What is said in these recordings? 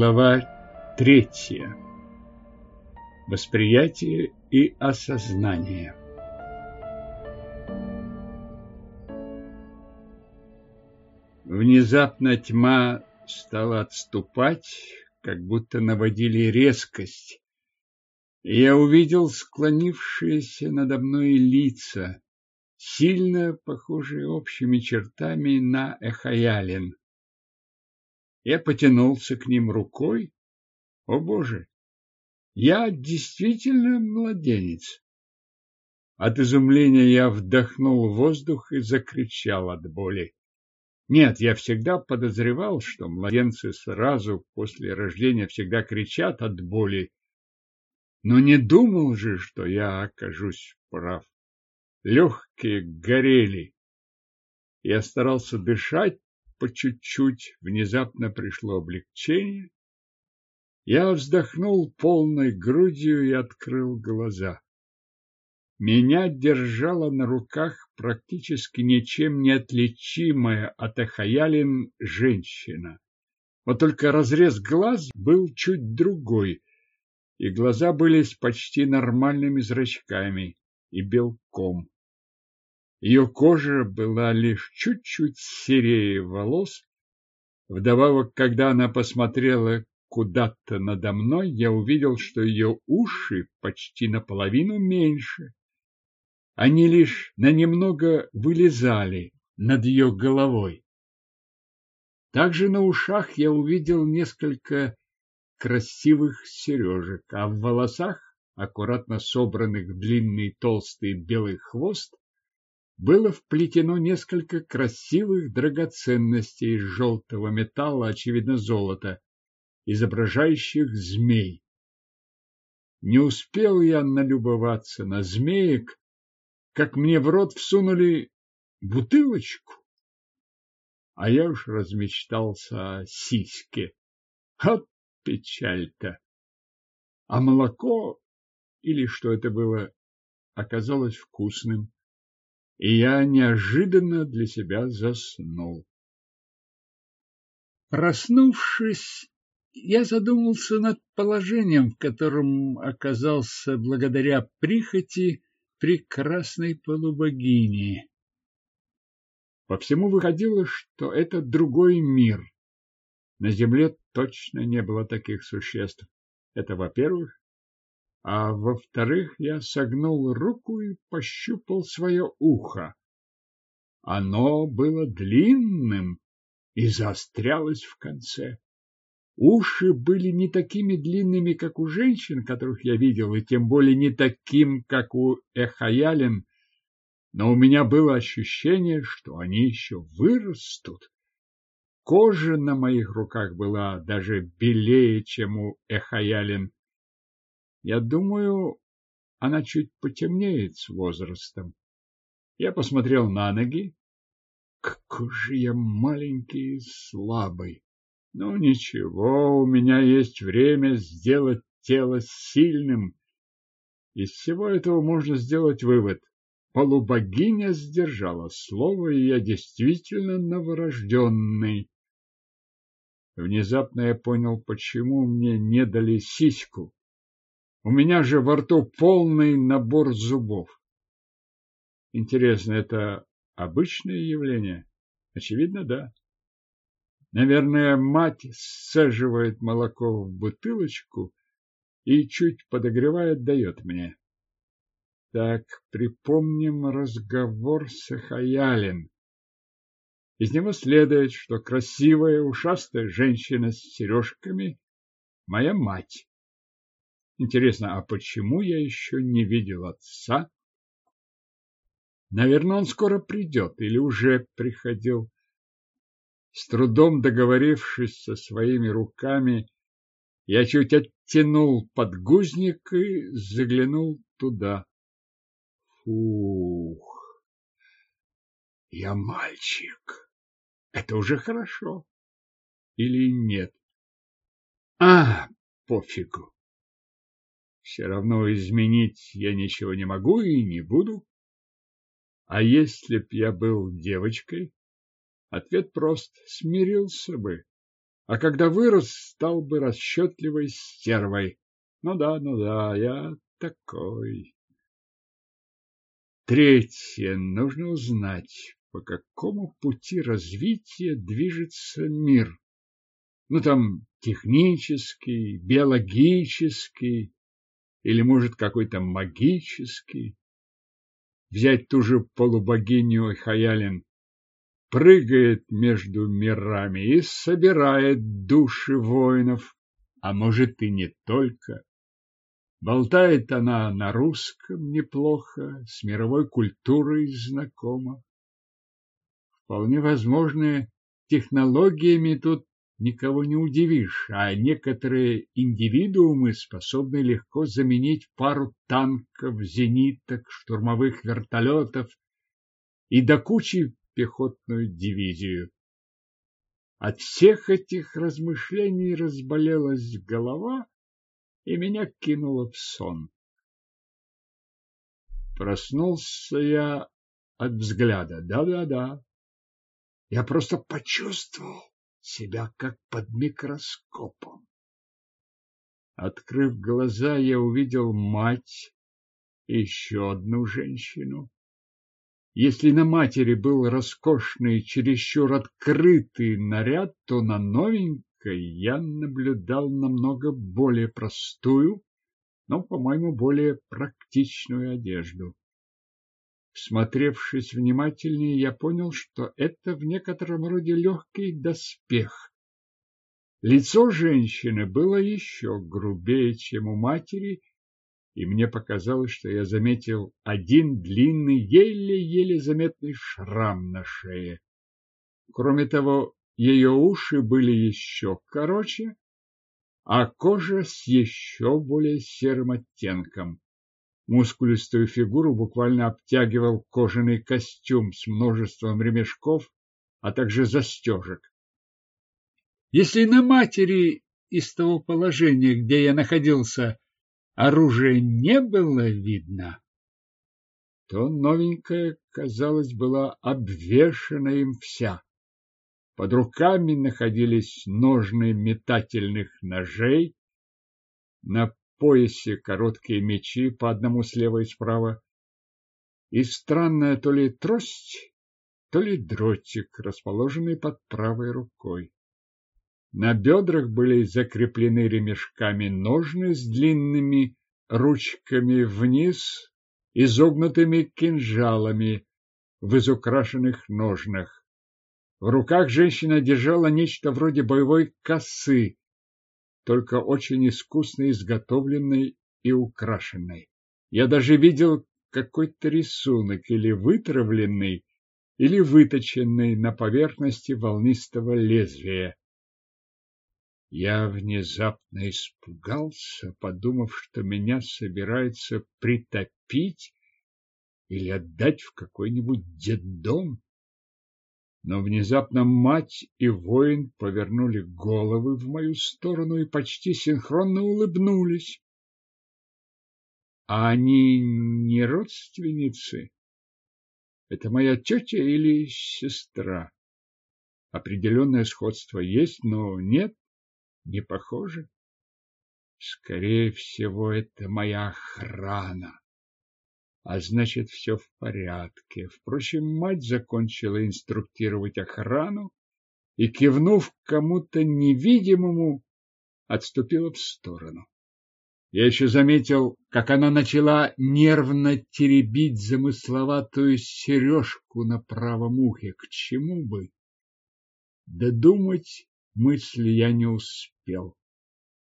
Глава третья. Восприятие и осознание. Внезапно тьма стала отступать, как будто наводили резкость. И я увидел склонившиеся надо мной лица, сильно похожие общими чертами на Эхаялин. Я потянулся к ним рукой. О, Боже! Я действительно младенец. От изумления я вдохнул воздух и закричал от боли. Нет, я всегда подозревал, что младенцы сразу после рождения всегда кричат от боли, но не думал же, что я окажусь прав. Легкие горели. Я старался дышать, по чуть-чуть внезапно пришло облегчение. Я вздохнул полной грудью и открыл глаза. Меня держала на руках практически ничем не отличимая от Ахаялин женщина. Вот только разрез глаз был чуть другой, и глаза были с почти нормальными зрачками и белком. Ее кожа была лишь чуть-чуть серее волос. Вдобавок, когда она посмотрела куда-то надо мной, я увидел, что ее уши почти наполовину меньше. Они лишь на немного вылезали над ее головой. Также на ушах я увидел несколько красивых сережек, а в волосах, аккуратно собранных в длинный толстый белый хвост, было вплетено несколько красивых драгоценностей из желтого металла, очевидно золота, изображающих змей. Не успел я налюбоваться на змеек, как мне в рот всунули бутылочку, а я уж размечтался о сиське. Вот печаль-то! А молоко, или что это было, оказалось вкусным и я неожиданно для себя заснул. Проснувшись, я задумался над положением, в котором оказался благодаря прихоти прекрасной полубогини. По всему выходило, что это другой мир. На земле точно не было таких существ. Это во-первых а во-вторых, я согнул руку и пощупал свое ухо. Оно было длинным и заострялось в конце. Уши были не такими длинными, как у женщин, которых я видел, и тем более не таким, как у Эхаялин, но у меня было ощущение, что они еще вырастут. Кожа на моих руках была даже белее, чем у Эхаялин. Я думаю, она чуть потемнеет с возрастом. Я посмотрел на ноги. Какой же я маленький и слабый. Ну, ничего, у меня есть время сделать тело сильным. Из всего этого можно сделать вывод. Полубогиня сдержала слово, и я действительно новорожденный. Внезапно я понял, почему мне не дали сиську. У меня же во рту полный набор зубов. Интересно, это обычное явление? Очевидно, да. Наверное, мать сцеживает молоко в бутылочку и чуть подогревает, дает мне. Так, припомним разговор с Хаялин. Из него следует, что красивая ушастая женщина с сережками – моя мать. Интересно, а почему я еще не видел отца? Наверное, он скоро придет или уже приходил. С трудом договорившись со своими руками, я чуть оттянул подгузник и заглянул туда. Фух! Я мальчик. Это уже хорошо. Или нет? А, пофигу. Все равно изменить я ничего не могу и не буду. А если б я был девочкой, ответ прост — смирился бы. а когда вырос, стал бы расчетливой стервой. Ну да, ну да, я такой. Третье. Нужно узнать, по какому пути развития движется мир. Ну, там, технический, биологический или, может, какой-то магический. Взять ту же полубогиню Хаялин. Прыгает между мирами и собирает души воинов, а может и не только. Болтает она на русском неплохо, с мировой культурой знакома. Вполне возможно, технологиями тут никого не удивишь, а некоторые индивидуумы способны легко заменить пару танков, зениток, штурмовых вертолетов и до кучи пехотную дивизию. От всех этих размышлений разболелась голова, и меня кинуло в сон. Проснулся я от взгляда. Да-да-да. Я просто почувствовал себя как под микроскопом. Открыв глаза, я увидел мать и еще одну женщину. Если на матери был роскошный, чересчур открытый наряд, то на новенькой я наблюдал намного более простую, но, по-моему, более практичную одежду. Всмотревшись внимательнее, я понял, что это в некотором роде легкий доспех. Лицо женщины было еще грубее, чем у матери, и мне показалось, что я заметил один длинный, еле-еле заметный шрам на шее. Кроме того, ее уши были еще короче, а кожа с еще более серым оттенком. Мускулистую фигуру буквально обтягивал кожаный костюм с множеством ремешков, а также застежек. Если на матери из того положения, где я находился, оружия не было видно, то новенькая, казалось, была обвешана им вся. Под руками находились ножны метательных ножей, на поясе короткие мечи по одному слева и справа, и странная то ли трость, то ли дротик, расположенный под правой рукой. На бедрах были закреплены ремешками ножны с длинными ручками вниз, изогнутыми кинжалами в изукрашенных ножнах. В руках женщина держала нечто вроде боевой косы, только очень искусно изготовленной и украшенной. Я даже видел какой-то рисунок или вытравленный, или выточенный на поверхности волнистого лезвия. Я внезапно испугался, подумав, что меня собираются притопить или отдать в какой-нибудь детдом. Но внезапно мать и воин повернули головы в мою сторону и почти синхронно улыбнулись. А они не родственницы? Это моя тетя или сестра? Определенное сходство есть, но нет не похоже. Скорее всего, это моя охрана. А значит, все в порядке. Впрочем, мать закончила инструктировать охрану и, кивнув кому-то невидимому, отступила в сторону. Я еще заметил, как она начала нервно теребить замысловатую сережку на правом ухе. К чему бы? Додумать мысли я не успел.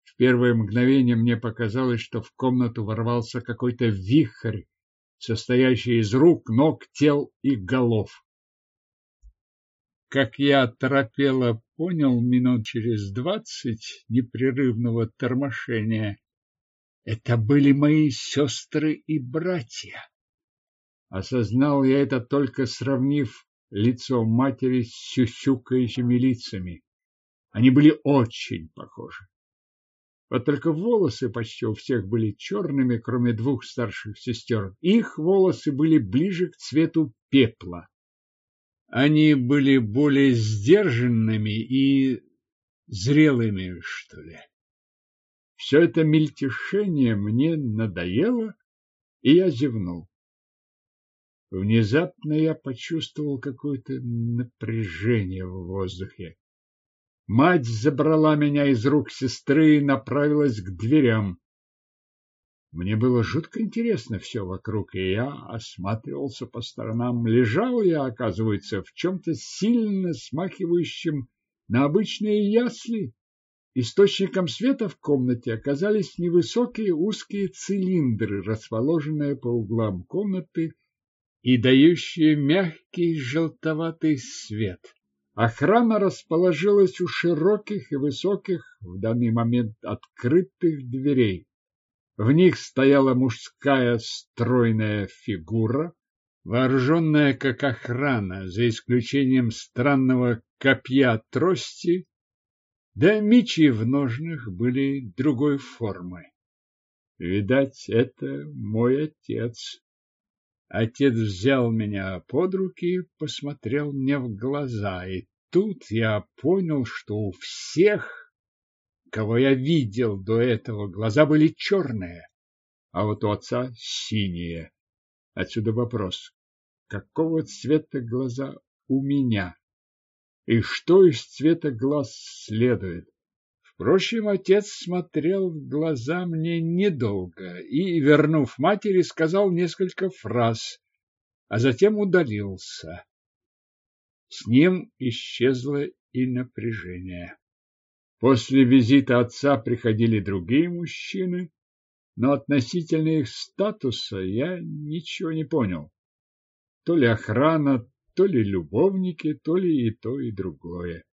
В первое мгновение мне показалось, что в комнату ворвался какой-то вихрь, состоящий из рук, ног, тел и голов. Как я торопело понял минут через двадцать непрерывного тормошения, это были мои сестры и братья. Осознал я это только сравнив лицо матери с сюсюкающими лицами. Они были очень похожи. Вот только волосы почти у всех были черными, кроме двух старших сестер. Их волосы были ближе к цвету пепла. Они были более сдержанными и зрелыми, что ли. Все это мельтешение мне надоело, и я зевнул. Внезапно я почувствовал какое-то напряжение в воздухе. Мать забрала меня из рук сестры и направилась к дверям. Мне было жутко интересно все вокруг, и я осматривался по сторонам. Лежал я, оказывается, в чем-то сильно смахивающем на обычные ясли. Источником света в комнате оказались невысокие узкие цилиндры, расположенные по углам комнаты и дающие мягкий желтоватый свет. Охрана расположилась у широких и высоких, в данный момент открытых дверей. В них стояла мужская стройная фигура, вооруженная как охрана, за исключением странного копья трости, да мечи в ножнах были другой формы. Видать, это мой отец. Отец взял меня под руки посмотрел мне в глаза, и тут я понял, что у всех кого я видел до этого, глаза были черные, а вот у отца синие. Отсюда вопрос, какого цвета глаза у меня? И что из цвета глаз следует? Впрочем, отец смотрел в глаза мне недолго и, вернув матери, сказал несколько фраз, а затем удалился. С ним исчезло и напряжение. После визита отца приходили другие мужчины, но относительно их статуса я ничего не понял. То ли охрана, то ли любовники, то ли и то, и другое.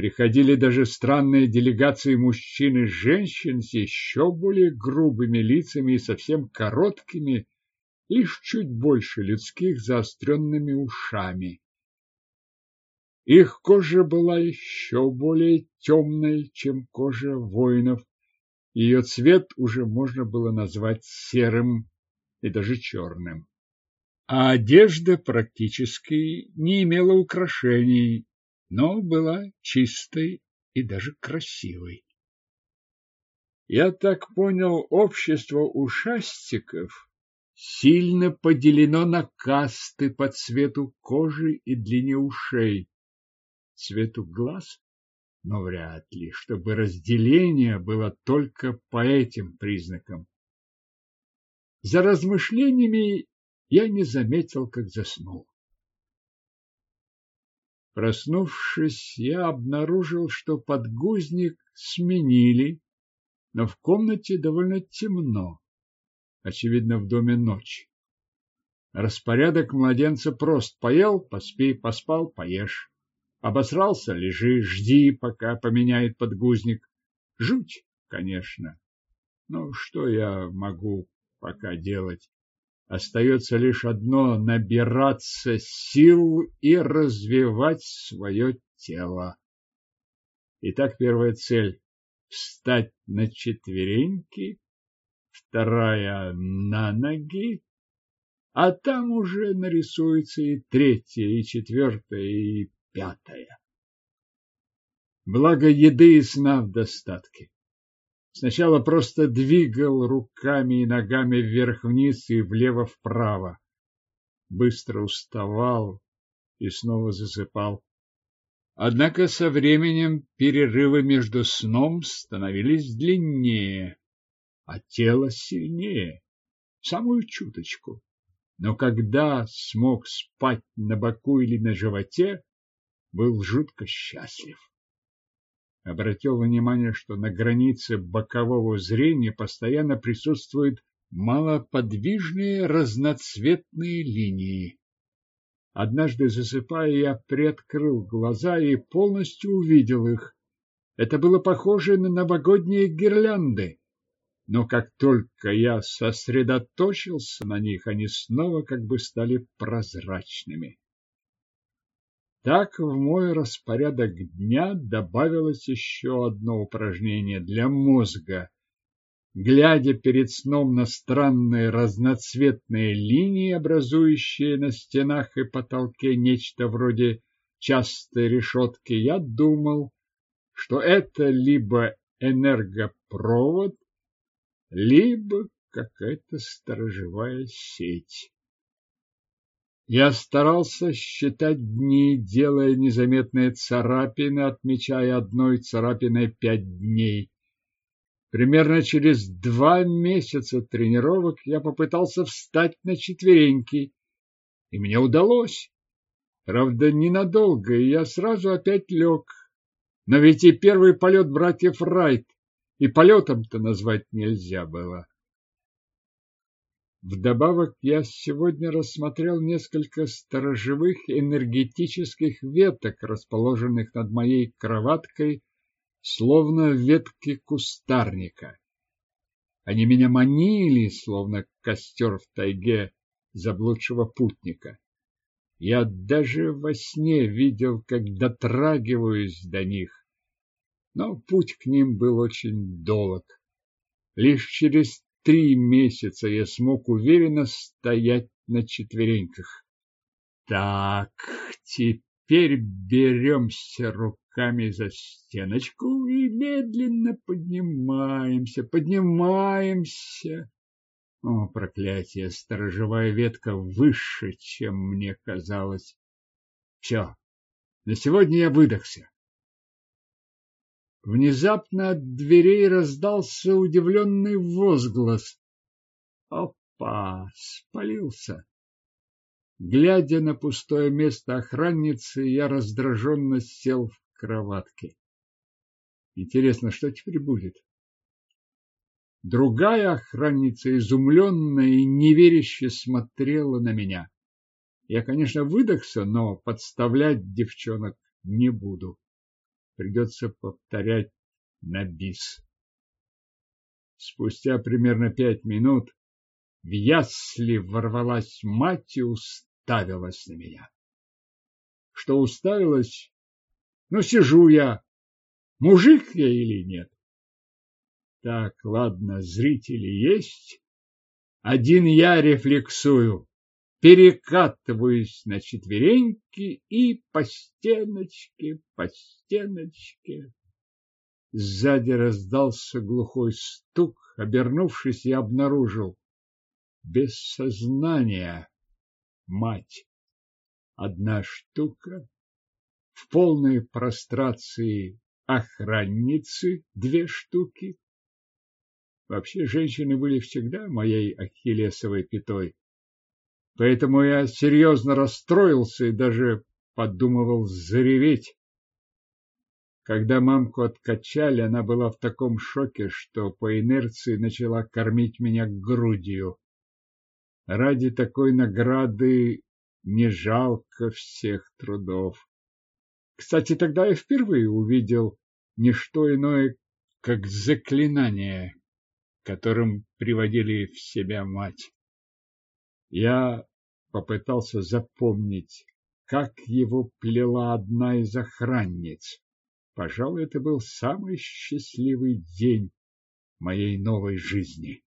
Приходили даже странные делегации мужчин и женщин с еще более грубыми лицами и совсем короткими, лишь чуть больше людских заостренными ушами. Их кожа была еще более темной, чем кожа воинов. Ее цвет уже можно было назвать серым и даже черным. А одежда практически не имела украшений, но была чистой и даже красивой. Я так понял, общество ушастиков сильно поделено на касты по цвету кожи и длине ушей цвету глаз, но вряд ли, чтобы разделение было только по этим признакам. За размышлениями я не заметил, как заснул. Проснувшись, я обнаружил, что подгузник сменили, но в комнате довольно темно. Очевидно, в доме ночь. Распорядок младенца прост. Поел – поспи, поспал – поешь. Обосрался, лежи, жди, пока поменяет подгузник. Жуть, конечно. Но что я могу пока делать? Остается лишь одно — набираться сил и развивать свое тело. Итак, первая цель — встать на четвереньки, вторая — на ноги, а там уже нарисуется и третья, и четвертая, и пятая. Благо еды и сна в достатке. Сначала просто двигал руками и ногами вверх-вниз и влево-вправо. Быстро уставал и снова засыпал. Однако со временем перерывы между сном становились длиннее, а тело сильнее, самую чуточку. Но когда смог спать на боку или на животе, был жутко счастлив. Обратил внимание, что на границе бокового зрения постоянно присутствуют малоподвижные разноцветные линии. Однажды засыпая, я приоткрыл глаза и полностью увидел их. Это было похоже на новогодние гирлянды. Но как только я сосредоточился на них, они снова как бы стали прозрачными. Так в мой распорядок дня добавилось еще одно упражнение для мозга. Глядя перед сном на странные разноцветные линии, образующие на стенах и потолке нечто вроде частой решетки, я думал, что это либо энергопровод, либо какая-то сторожевая сеть. Я старался считать дни, делая незаметные царапины, отмечая одной царапиной пять дней. Примерно через два месяца тренировок я попытался встать на четвереньки, и мне удалось. Правда, ненадолго, и я сразу опять лег. Но ведь и первый полет братьев Райт и полетом-то назвать нельзя было. Вдобавок я сегодня рассмотрел несколько сторожевых энергетических веток, расположенных над моей кроваткой, словно ветки кустарника. Они меня манили, словно костер в тайге заблудшего путника. Я даже во сне видел, как дотрагиваюсь до них, но путь к ним был очень долг. Лишь через три месяца я смог уверенно стоять на четвереньках. Так, теперь беремся руками за стеночку и медленно поднимаемся, поднимаемся. О, проклятие, сторожевая ветка выше, чем мне казалось. Все, на сегодня я выдохся. Внезапно от дверей раздался удивленный возглас. Опа! Спалился! Глядя на пустое место охранницы, я раздраженно сел в кроватке. Интересно, что теперь будет? Другая охранница, изумленная и неверяще смотрела на меня. Я, конечно, выдохся, но подставлять девчонок не буду придется повторять на бис. Спустя примерно пять минут в ясли ворвалась мать и уставилась на меня. Что уставилась? Ну, сижу я. Мужик я или нет? Так, ладно, зрители есть. Один я рефлексую перекатываюсь на четвереньки и по стеночке, по стеночке. Сзади раздался глухой стук. Обернувшись, я обнаружил. Без сознания. Мать. Одна штука. В полной прострации охранницы две штуки. Вообще, женщины были всегда моей ахиллесовой пятой. Поэтому я серьезно расстроился и даже подумывал зареветь. Когда мамку откачали, она была в таком шоке, что по инерции начала кормить меня грудью. Ради такой награды не жалко всех трудов. Кстати, тогда я впервые увидел не что иное, как заклинание, которым приводили в себя мать. Я попытался запомнить, как его плела одна из охранниц. Пожалуй, это был самый счастливый день моей новой жизни.